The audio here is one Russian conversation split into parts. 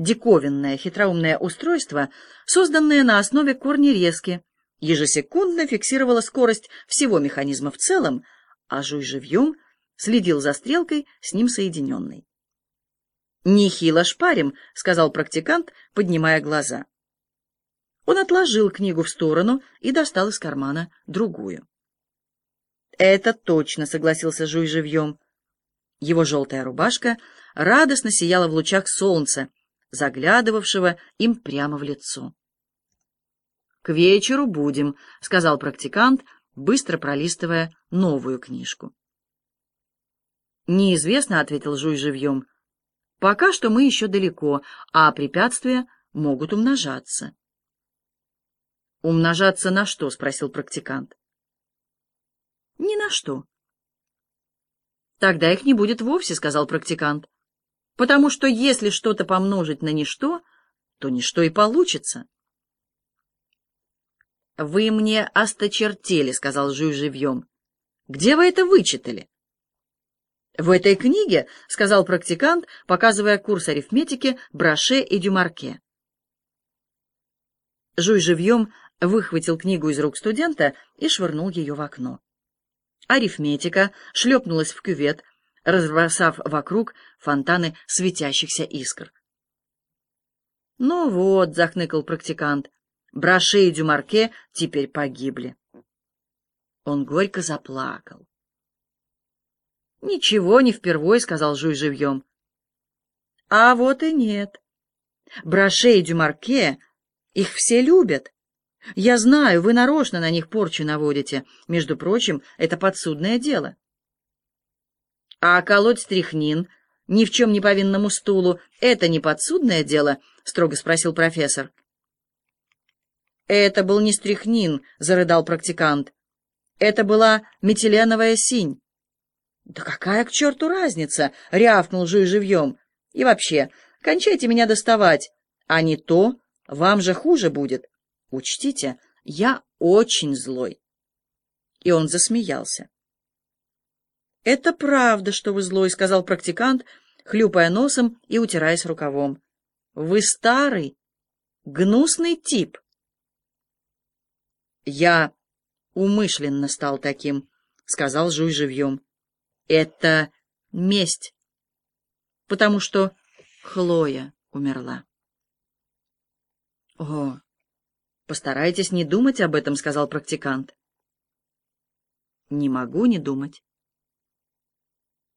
диковинное хитроумное устройство, созданное на основе корня резки, ежесекундно фиксировало скорость всего механизма в целом, а Жуй живьем следил за стрелкой с ним соединенной. «Нехило шпарим», — сказал практикант, поднимая глаза. Он отложил книгу в сторону и достал из кармана другую. «Это точно», — согласился Жуй живьем. Его желтая рубашка радостно сияла в лучах солнца, заглядывавшего им прямо в лицо. «К вечеру будем», — сказал практикант, быстро пролистывая новую книжку. «Неизвестно», — ответил Жуй живьем. «Пока что мы еще далеко, а препятствия могут умножаться». «Умножаться на что?» — спросил практикант. «Ни на что». «Тогда их не будет вовсе», — сказал практикант. «Потому что если что-то помножить на ничто, то ничто и получится». «Вы мне осточертели», — сказал Жуй живьем. «Где вы это вычитали?» «В этой книге», — сказал практикант, показывая курс арифметики Браше и Дюмарке. Жуй живьем выхватил книгу из рук студента и швырнул ее в окно. Арифметика шлепнулась в кювет, разбросав вокруг фонтаны светящихся искр. «Ну вот», — захныкал практикант, — «Браше и Дюмарке теперь погибли». Он горько заплакал. «Ничего, не впервой», — сказал Жуй живьем. «А вот и нет. Браше и Дюмарке, их все любят. Я знаю, вы нарочно на них порчу наводите. Между прочим, это подсудное дело». «А колоть стряхнин ни в чем не повинному стулу — это не подсудное дело?» — строго спросил профессор. «Это был не стряхнин», — зарыдал практикант. «Это была метиленовая синь». «Да какая к черту разница?» — рявкнул Жуй живьем. «И вообще, кончайте меня доставать, а не то вам же хуже будет. Учтите, я очень злой». И он засмеялся. «Это правда, что вы злой», — сказал практикант, хлюпая носом и утираясь рукавом. «Вы старый, гнусный тип». «Я умышленно стал таким», — сказал Жуй живьем. Это месть, потому что Хлоя умерла. О, постарайтесь не думать об этом, сказал практикант. Не могу не думать.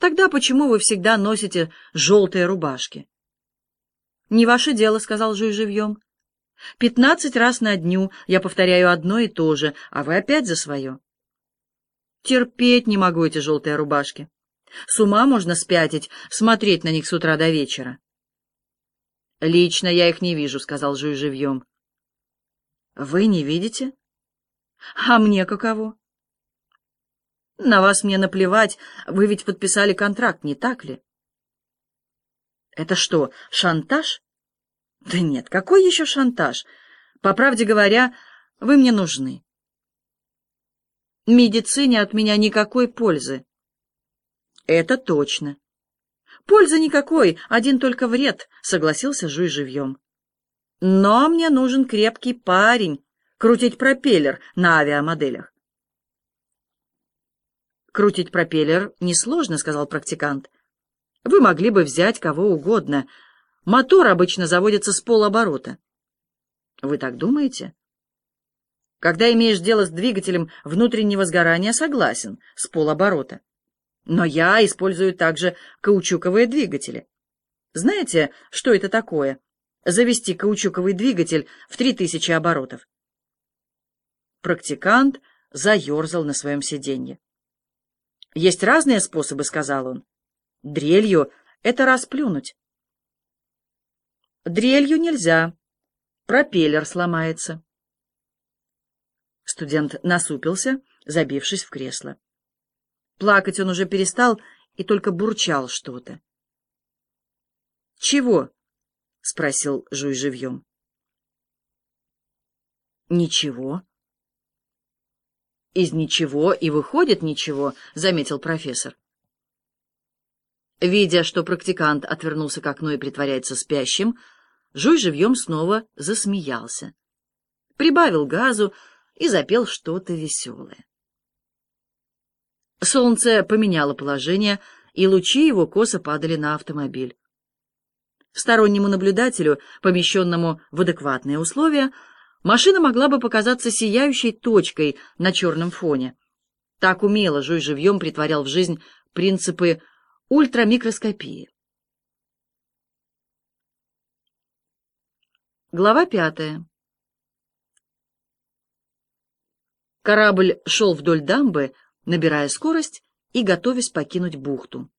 Тогда почему вы всегда носите желтые рубашки? Не ваше дело, сказал Жуй живьем. Пятнадцать раз на дню я повторяю одно и то же, а вы опять за свое. Терпеть не могу эти желтые рубашки. С ума можно спятить, смотреть на них с утра до вечера. «Лично я их не вижу», — сказал Жуй живьем. «Вы не видите? А мне каково?» «На вас мне наплевать, вы ведь подписали контракт, не так ли?» «Это что, шантаж?» «Да нет, какой еще шантаж? По правде говоря, вы мне нужны медицине от меня никакой пользы. Это точно. Пользы никакой, один только вред, согласился Жуй живьем. Но мне нужен крепкий парень, крутить пропеллер на авиамоделях. Крутить пропеллер несложно, сказал практикант. Вы могли бы взять кого угодно. Мотор обычно заводится с полоборота. Вы так думаете? Когда имеешь дело с двигателем внутреннего сгорания, согласен, с полоборота. Но я использую также каучуковые двигатели. Знаете, что это такое? Завести каучуковый двигатель в 3000 оборотов. Практикант заерзал на своем сиденье. «Есть разные способы», — сказал он. «Дрелью — это расплюнуть». «Дрелью нельзя. Пропеллер сломается». Студент насупился, забившись в кресло. Плакать он уже перестал и только бурчал что-то. «Чего?» — спросил Жуй живьем. «Ничего». «Из ничего и выходит ничего», — заметил профессор. Видя, что практикант отвернулся к окну и притворяется спящим, Жуй живьем снова засмеялся, прибавил газу и запел что-то веселое. Солнце поменяло положение, и лучи его косо падали на автомобиль. Стороннему наблюдателю, помещенному в адекватные условия, машина могла бы показаться сияющей точкой на черном фоне. Так умело Жуй живьем притворял в жизнь принципы ультрамикроскопии. Глава пятая. Корабль шел вдоль дамбы, набирая скорость и готовясь покинуть бухту.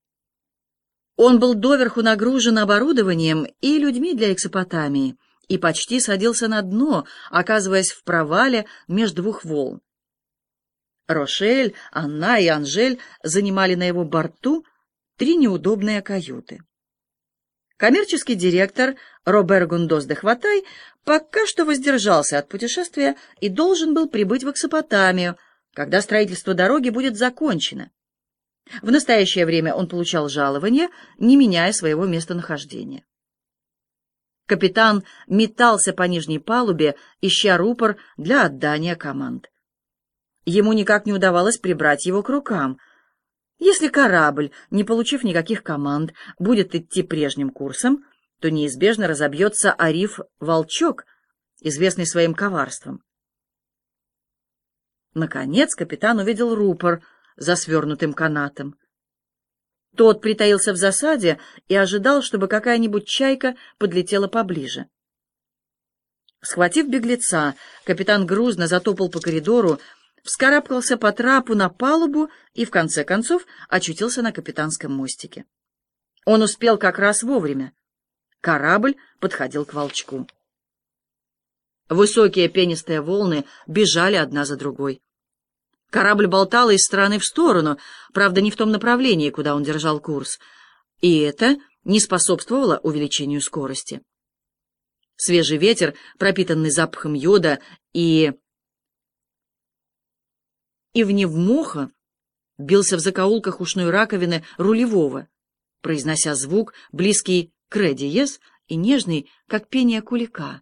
Он был доверху нагружен оборудованием и людьми для эксопотамии и почти садился на дно, оказываясь в провале между двух волн. Рошель, Анна и Анжель занимали на его борту три неудобные каюты. Коммерческий директор Робер Гундос де Хватай пока что воздержался от путешествия и должен был прибыть в Эксопотамию, когда строительство дороги будет закончено. В настоящее время он получал жалование, не меняя своего местонахождения. Капитан метался по нижней палубе, ища рупор для отдания команд. Ему никак не удавалось прибрать его к рукам. Если корабль, не получив никаких команд, будет идти прежним курсом, то неизбежно разобьется Ариф Волчок, известный своим коварством. Наконец капитан увидел рупор за свернутым канатом. Тот притаился в засаде и ожидал, чтобы какая-нибудь чайка подлетела поближе. Схватив беглеца, капитан грузно затопал по коридору, вскарабкался по трапу на палубу и, в конце концов, очутился на капитанском мостике. Он успел как раз вовремя. Корабль подходил к волчку. Высокие пенистые волны бежали одна за другой. Корабль болтал из стороны в сторону, правда, не в том направлении, куда он держал курс, и это не способствовало увеличению скорости. Свежий ветер, пропитанный запахом йода и и в невмоха бился в закоулках ушной раковины рулевого, произнося звук, близкий к ре и нежный, как пение кулика.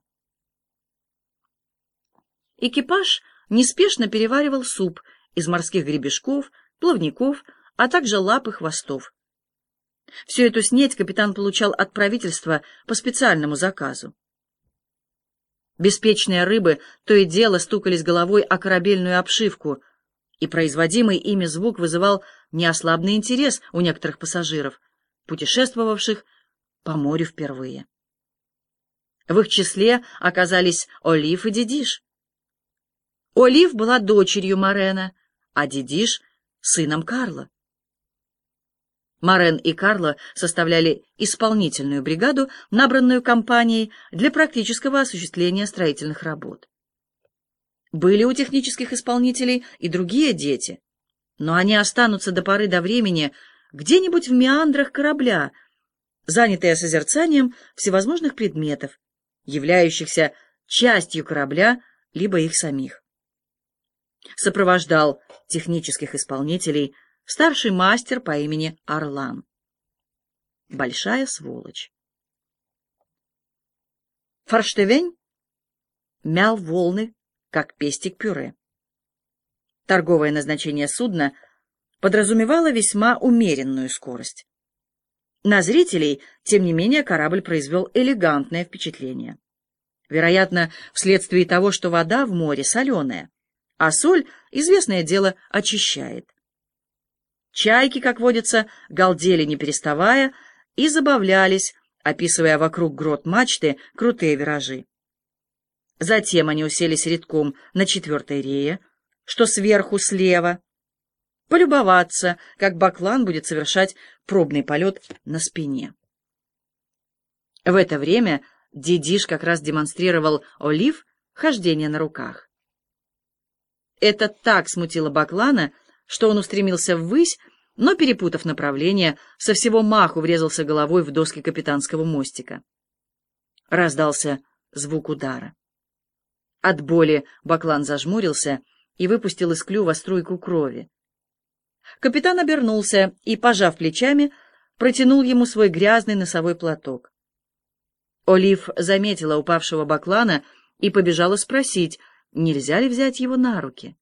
Экипаж неспешно переваривал суп из морских гребешков, плавников, а также лап и хвостов. Всю эту снеть капитан получал от правительства по специальному заказу. Беспечные рыбы то и дело стукались головой о корабельную обшивку, и производимый ими звук вызывал неослабный интерес у некоторых пассажиров, путешествовавших по морю впервые. В их числе оказались Олив и Дидиш. Олив была дочерью Марена, а Дидиш — сыном Карла. Марен и Карло составляли исполнительную бригаду, набранную компанией для практического осуществления строительных работ. Были у технических исполнителей и другие дети, но они останутся до поры до времени где-нибудь в меандрах корабля, занятые созерцанием всевозможных предметов, являющихся частью корабля, либо их самих. Сопровождал технических исполнителей старший мастер по имени Орлан. Большая сволочь. Форштевень мял волны как пестик пюре. Торговое назначение судна подразумевало весьма умеренную скорость. На зрителей, тем не менее, корабль произвел элегантное впечатление. Вероятно, вследствие того, что вода в море соленая, а соль, известное дело, очищает. Чайки, как водится, галдели не переставая и забавлялись, описывая вокруг грот мачты крутые виражи. Затем они уселись редком на четвертой рее, что сверху слева, полюбоваться, как Баклан будет совершать пробный полет на спине. В это время Дидиш как раз демонстрировал Олив хождение на руках. Это так смутило Баклана, что он устремился ввысь, но, перепутав направление, со всего маху врезался головой в доски капитанского мостика. Раздался звук удара. От боли Баклан зажмурился и выпустил из клюва струйку крови. Капитан обернулся и, пожав плечами, протянул ему свой грязный носовой платок. Олив заметила упавшего баклана и побежала спросить, нельзя ли взять его на руки.